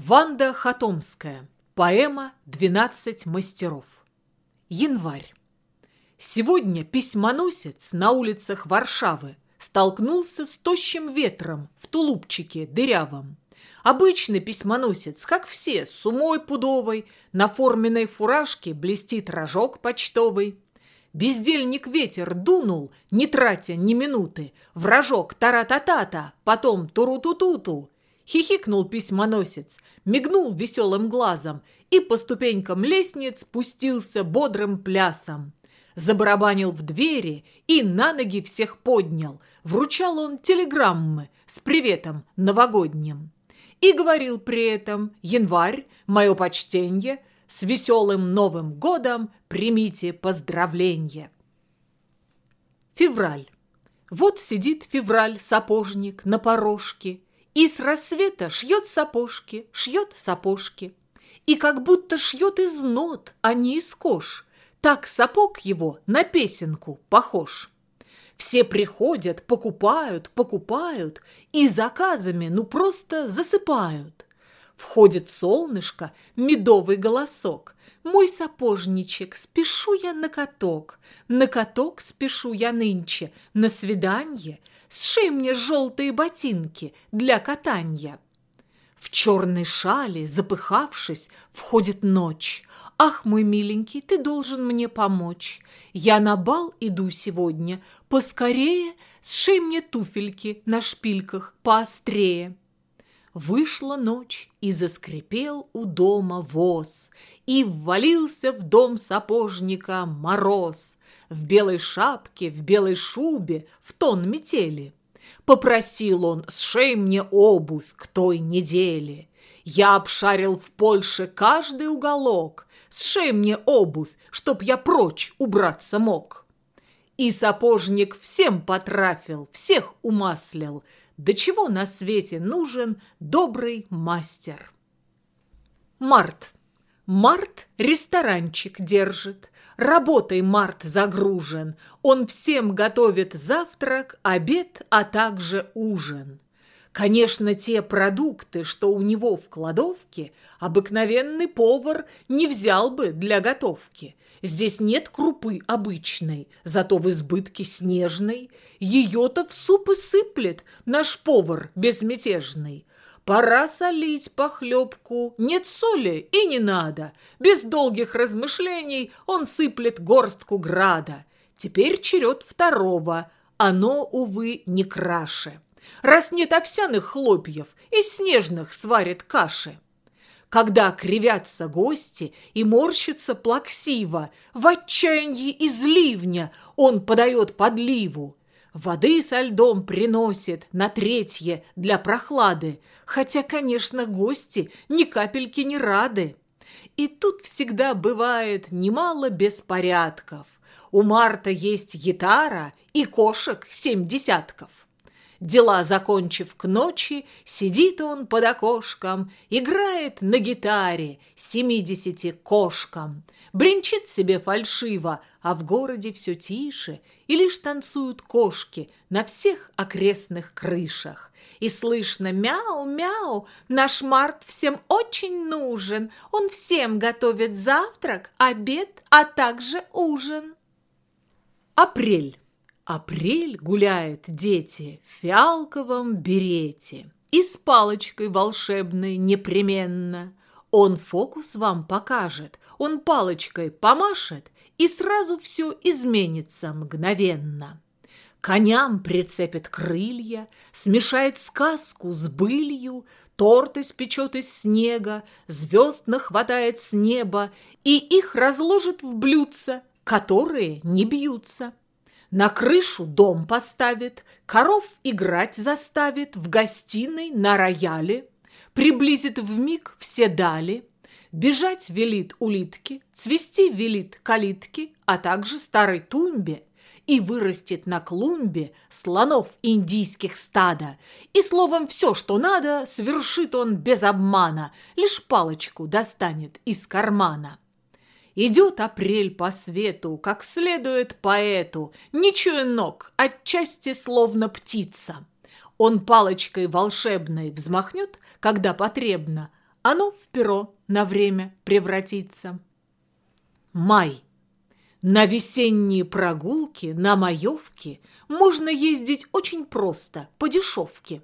Ванда Хатомская. Поэма «Двенадцать мастеров». Январь. Сегодня письмоносец на улицах Варшавы столкнулся с тощим ветром в тулупчике дырявом. Обычный письмоносец, как все, с умой пудовой, на форменной фуражке блестит рожок почтовый. Бездельник ветер дунул, не тратя ни минуты, в рожок тара-та-та-та, потом туру-ту-ту-ту. Хихикнул письмоносец, мигнул веселым глазом и по ступенькам лестниц спустился бодрым плясом. Забарабанил в двери и на ноги всех поднял. Вручал он телеграммы с приветом новогодним. И говорил при этом «Январь, мое почтенье, с веселым Новым годом примите поздравления». Февраль. Вот сидит февраль-сапожник на порожке и с рассвета шьет сапожки, шьет сапожки. И как будто шьет из нот, а не из кож. Так сапог его на песенку похож. Все приходят, покупают, покупают и заказами ну просто засыпают. Входит солнышко, медовый голосок. Мой сапожничек, спешу я на каток. На каток спешу я нынче, на свиданье – Сшей мне желтые ботинки для катанья. В черной шале, запыхавшись, входит ночь. Ах, мой миленький, ты должен мне помочь. Я на бал иду сегодня. Поскорее сшей мне туфельки на шпильках поострее. Вышла ночь, и заскрипел у дома воз, И ввалился в дом сапожника мороз в белой шапке, в белой шубе, в тон метели. Попросил он, сшей мне обувь к той неделе. Я обшарил в Польше каждый уголок, сшей мне обувь, чтоб я прочь убраться мог. И сапожник всем потрафил, всех умаслил. До чего на свете нужен добрый мастер? Март. Март ресторанчик держит, Работой Март загружен. Он всем готовит завтрак, обед, а также ужин. Конечно, те продукты, что у него в кладовке, обыкновенный повар не взял бы для готовки. Здесь нет крупы обычной, зато в избытке снежной. Ее-то в суп и сыплет наш повар безмятежный. Пора солить похлебку, нет соли и не надо. Без долгих размышлений он сыплет горстку града. Теперь черед второго, оно, увы, не краше. Раз нет овсяных хлопьев, из снежных сварит каши. Когда кривятся гости и морщится плаксиво, в отчаянии из ливня он подает подливу. Воды со льдом приносит на третье для прохлады, хотя, конечно, гости ни капельки не рады. И тут всегда бывает немало беспорядков. У Марта есть гитара и кошек семь десятков. Дела закончив к ночи, сидит он под окошком, играет на гитаре семидесяти кошкам, бренчит себе фальшиво, а в городе все тише, и лишь танцуют кошки на всех окрестных крышах. И слышно мяу-мяу, наш Март всем очень нужен, он всем готовит завтрак, обед, а также ужин. Апрель. Апрель гуляет, дети, в фиалковом берете и с палочкой волшебной непременно. Он фокус вам покажет, он палочкой помашет, и сразу все изменится мгновенно. Коням прицепит крылья, смешает сказку с былью, торт испечет из снега, звезд нахватает с неба и их разложит в блюдца, которые не бьются. На крышу дом поставит, коров играть заставит в гостиной на рояле, приблизит в миг все дали, бежать велит улитки, цвести велит калитки, а также старой тумбе и вырастет на клумбе слонов индийских стада. И словом, все, что надо, совершит он без обмана, лишь палочку достанет из кармана. Идет апрель по свету, как следует поэту, ног, отчасти словно птица. Он палочкой волшебной взмахнет, когда потребно, оно в перо на время превратится. Май. На весенние прогулки, на маевки можно ездить очень просто, по дешевке.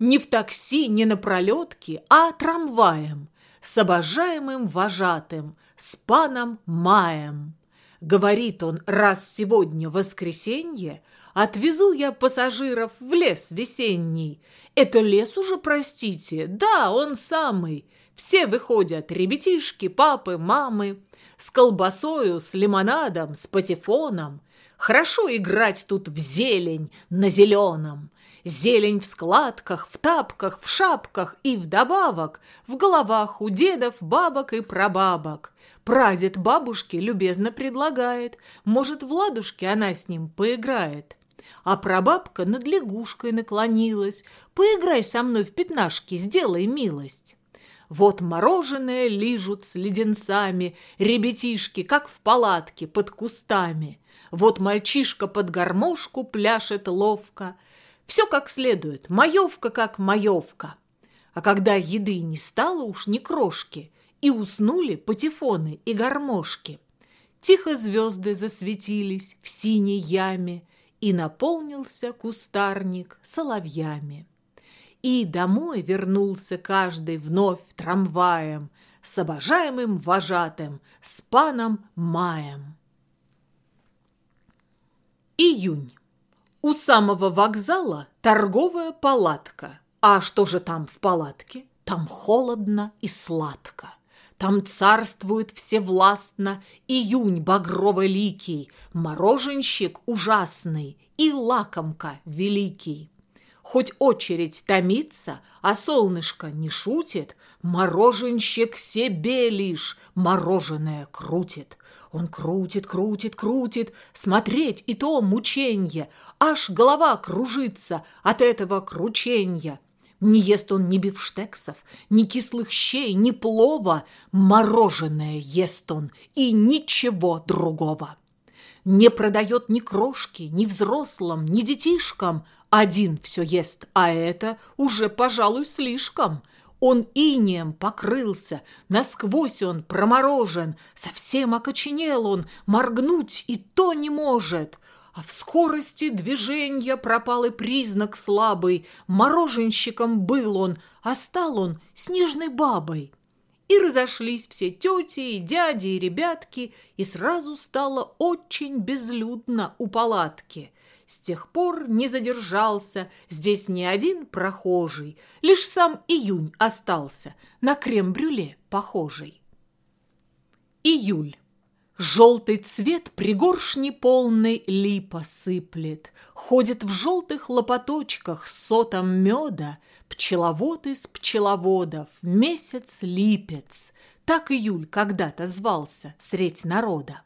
Не в такси, не на пролетке, а трамваем, с обожаемым вожатым, с паном Маем. Говорит он, раз сегодня воскресенье, отвезу я пассажиров в лес весенний. Это лес уже, простите, да, он самый. Все выходят, ребятишки, папы, мамы, с колбасою, с лимонадом, с патефоном. Хорошо играть тут в зелень на зеленом. Зелень в складках, в тапках, в шапках и вдобавок в головах у дедов, бабок и прабабок. Прадед бабушке любезно предлагает, может, в ладушке она с ним поиграет. А прабабка над лягушкой наклонилась. «Поиграй со мной в пятнашки, сделай милость». Вот мороженое лижут с леденцами ребятишки, как в палатке под кустами. Вот мальчишка под гармошку пляшет ловко. Все как следует, маевка как маевка. А когда еды не стало уж ни крошки, и уснули патефоны и гармошки, тихо звезды засветились в синей яме, и наполнился кустарник соловьями. И домой вернулся каждый вновь трамваем С обожаемым вожатым, с паном Маем. Июнь. У самого вокзала торговая палатка. А что же там в палатке? Там холодно и сладко. Там царствует всевластно июнь багрово-ликий, Мороженщик ужасный и лакомка великий. Хоть очередь томится, а солнышко не шутит, Мороженщик себе лишь мороженое крутит. Он крутит, крутит, крутит, смотреть и то мученье, Аж голова кружится от этого крученья. Не ест он ни бифштексов, ни кислых щей, ни плова, Мороженое ест он и ничего другого. Не продает ни крошки, ни взрослым, ни детишкам, один все ест, а это уже, пожалуй, слишком. Он инеем покрылся, насквозь он проморожен, совсем окоченел он, моргнуть и то не может. А в скорости движения пропал и признак слабый. Мороженщиком был он, а стал он снежной бабой. И разошлись все тети и дяди и ребятки, и сразу стало очень безлюдно у палатки. С тех пор не задержался здесь ни один прохожий, Лишь сам июнь остался, на крем-брюле похожий. Июль. Желтый цвет пригоршни полной липа сыплет, Ходит в желтых лопаточках с сотом меда, Пчеловод из пчеловодов, месяц липец. Так июль когда-то звался средь народа.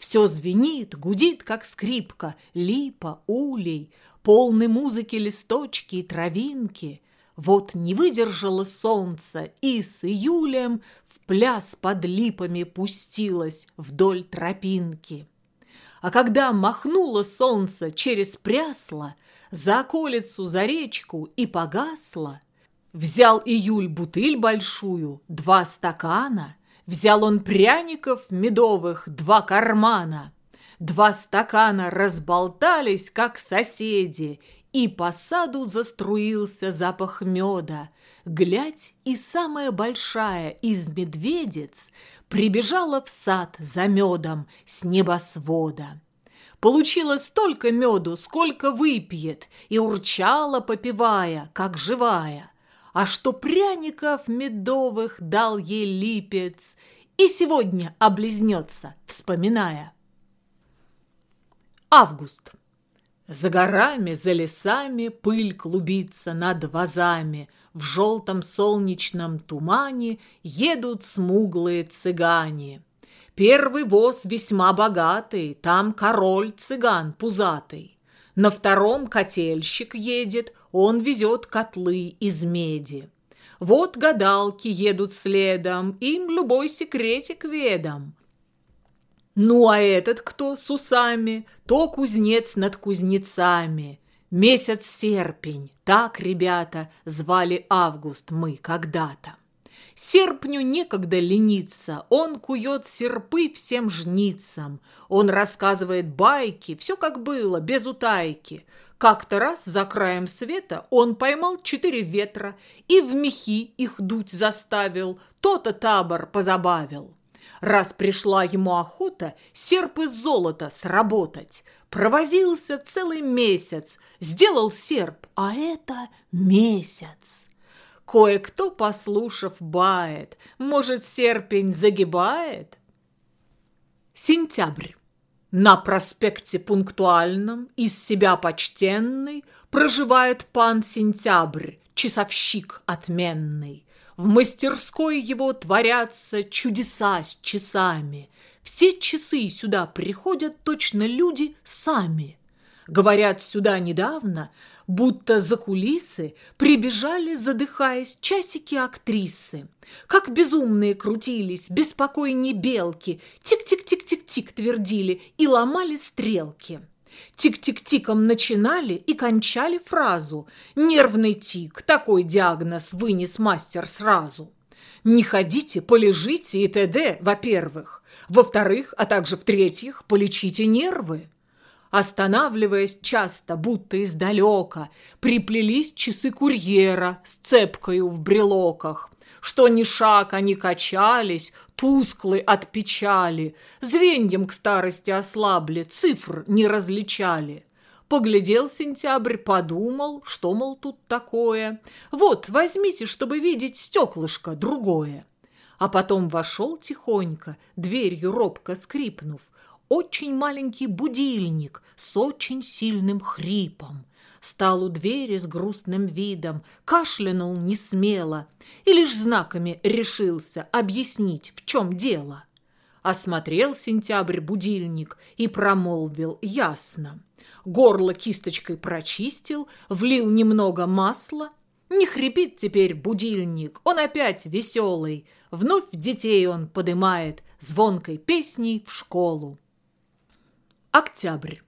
Все звенит, гудит, как скрипка, липа, улей, полны музыки листочки и травинки. Вот не выдержало солнце и с июлем в пляс под липами пустилось вдоль тропинки. А когда махнуло солнце через прясло, за околицу, за речку и погасло, взял июль бутыль большую, два стакана — Взял он пряников медовых два кармана. Два стакана разболтались, как соседи, И по саду заструился запах меда. Глядь, и самая большая из медведец Прибежала в сад за медом с небосвода. Получила столько меду, сколько выпьет, И урчала, попивая, как живая а что пряников медовых дал ей липец, и сегодня облизнется, вспоминая. Август. За горами, за лесами пыль клубится над вазами, в желтом солнечном тумане едут смуглые цыгане. Первый воз весьма богатый, там король цыган пузатый. На втором котельщик едет, он везет котлы из меди. Вот гадалки едут следом, им любой секретик ведом. Ну, а этот кто с усами? То кузнец над кузнецами. Месяц серпень, так, ребята, звали август мы когда-то. Серпню некогда лениться, он кует серпы всем жницам. Он рассказывает байки, все как было, без утайки. Как-то раз за краем света он поймал четыре ветра и в мехи их дуть заставил, то-то табор позабавил. Раз пришла ему охота серп из золота сработать, провозился целый месяц, сделал серп, а это месяц. Кое-кто, послушав, бает, может, серпень загибает? Сентябрь. На проспекте пунктуальном, из себя почтенный, Проживает пан Сентябрь, часовщик отменный. В мастерской его творятся чудеса с часами. Все часы сюда приходят точно люди сами. Говорят, сюда недавно будто за кулисы прибежали, задыхаясь, часики актрисы. Как безумные крутились, беспокойнее белки, тик-тик-тик-тик-тик твердили и ломали стрелки. Тик-тик-тиком начинали и кончали фразу. Нервный тик, такой диагноз вынес мастер сразу. Не ходите, полежите и т.д., во-первых. Во-вторых, а также в-третьих, полечите нервы. Останавливаясь часто, будто издалека, приплелись часы курьера с цепкою в брелоках. Что ни шаг они качались, тусклы от печали, Звеньем к старости ослабли, цифр не различали. Поглядел сентябрь, подумал, что, мол, тут такое. Вот, возьмите, чтобы видеть стеклышко другое. А потом вошел тихонько, дверью робко скрипнув, очень маленький будильник с очень сильным хрипом. Стал у двери с грустным видом, кашлянул несмело и лишь знаками решился объяснить, в чем дело. Осмотрел сентябрь будильник и промолвил ясно. Горло кисточкой прочистил, влил немного масла. Не хрипит теперь будильник, он опять веселый. Вновь детей он подымает звонкой песней в школу. Октябрь.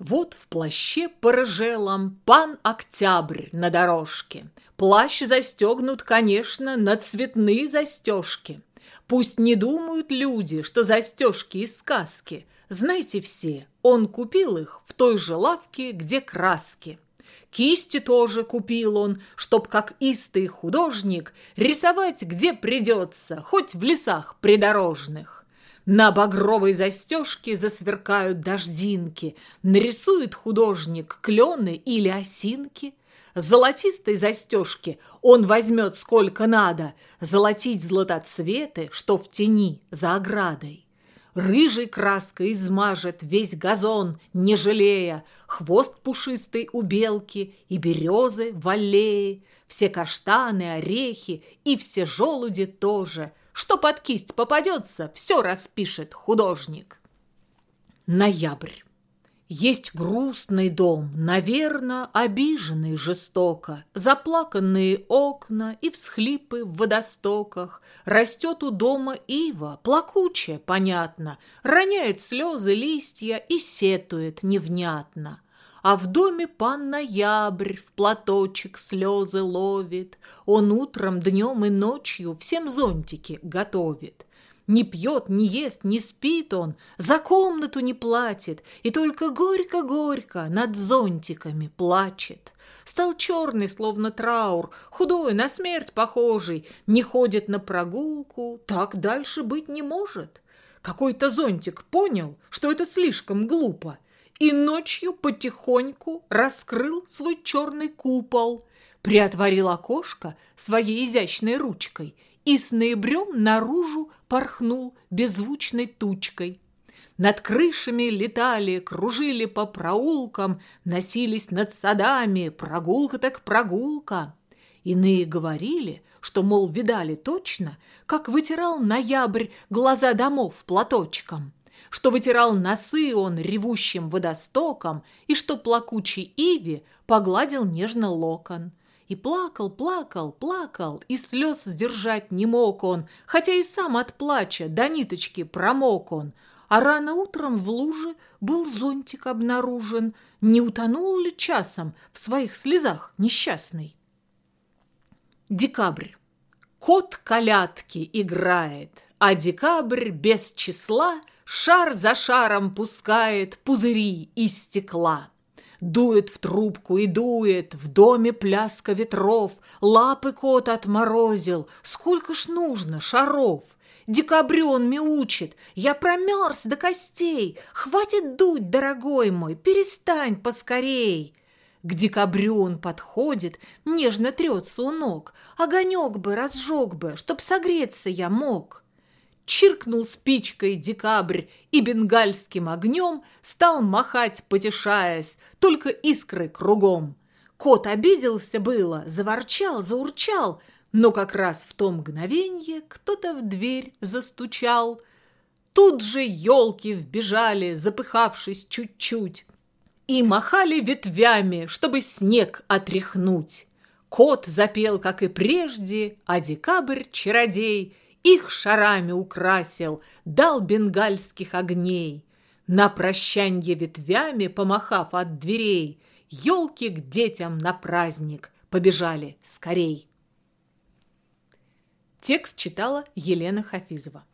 Вот в плаще порыжелом пан Октябрь на дорожке. Плащ застегнут, конечно, на цветные застежки. Пусть не думают люди, что застежки из сказки. Знаете все, он купил их в той же лавке, где краски. Кисти тоже купил он, чтоб, как истый художник, рисовать где придется, хоть в лесах придорожных. На багровой застежке засверкают дождинки, Нарисует художник клены или осинки. Золотистой застежки он возьмет сколько надо, Золотить златоцветы, что в тени за оградой. Рыжей краской измажет весь газон, не жалея, Хвост пушистый у белки и березы в аллее, Все каштаны, орехи и все желуди тоже — что под кисть попадется, все распишет художник. Ноябрь. Есть грустный дом, наверно, обиженный жестоко, Заплаканные окна и всхлипы в водостоках. Растет у дома ива, плакучая, понятно, Роняет слезы листья и сетует невнятно. А в доме пан Ноябрь в платочек слезы ловит. Он утром, днем и ночью всем зонтики готовит. Не пьет, не ест, не спит он, за комнату не платит, и только горько-горько над зонтиками плачет. Стал черный, словно траур, худой, на смерть похожий, не ходит на прогулку, так дальше быть не может. Какой-то зонтик понял, что это слишком глупо, и ночью потихоньку раскрыл свой черный купол, приотворил окошко своей изящной ручкой и с ноябрем наружу порхнул беззвучной тучкой. Над крышами летали, кружили по проулкам, носились над садами, прогулка так прогулка. Иные говорили, что, мол, видали точно, как вытирал ноябрь глаза домов платочком что вытирал носы он ревущим водостоком и что плакучий Иви погладил нежно локон. И плакал, плакал, плакал, и слез сдержать не мог он, хотя и сам от плача до ниточки промок он. А рано утром в луже был зонтик обнаружен. Не утонул ли часом в своих слезах несчастный? Декабрь. Кот колядки играет, а декабрь без числа Шар за шаром пускает пузыри из стекла. Дует в трубку и дует, в доме пляска ветров, Лапы кот отморозил, сколько ж нужно шаров. Декабрен мяучит, я промерз до костей, Хватит дуть, дорогой мой, перестань поскорей. К декабрю он подходит, нежно трется у ног, Огонек бы разжег бы, чтоб согреться я мог. Чиркнул спичкой декабрь и бенгальским огнем Стал махать, потешаясь, только искры кругом. Кот обиделся было, заворчал, заурчал, Но как раз в то мгновенье кто-то в дверь застучал. Тут же елки вбежали, запыхавшись чуть-чуть, И махали ветвями, чтобы снег отряхнуть. Кот запел, как и прежде, а декабрь-чародей — их шарами украсил, дал бенгальских огней. На прощанье ветвями, помахав от дверей, елки к детям на праздник побежали скорей. Текст читала Елена Хафизова.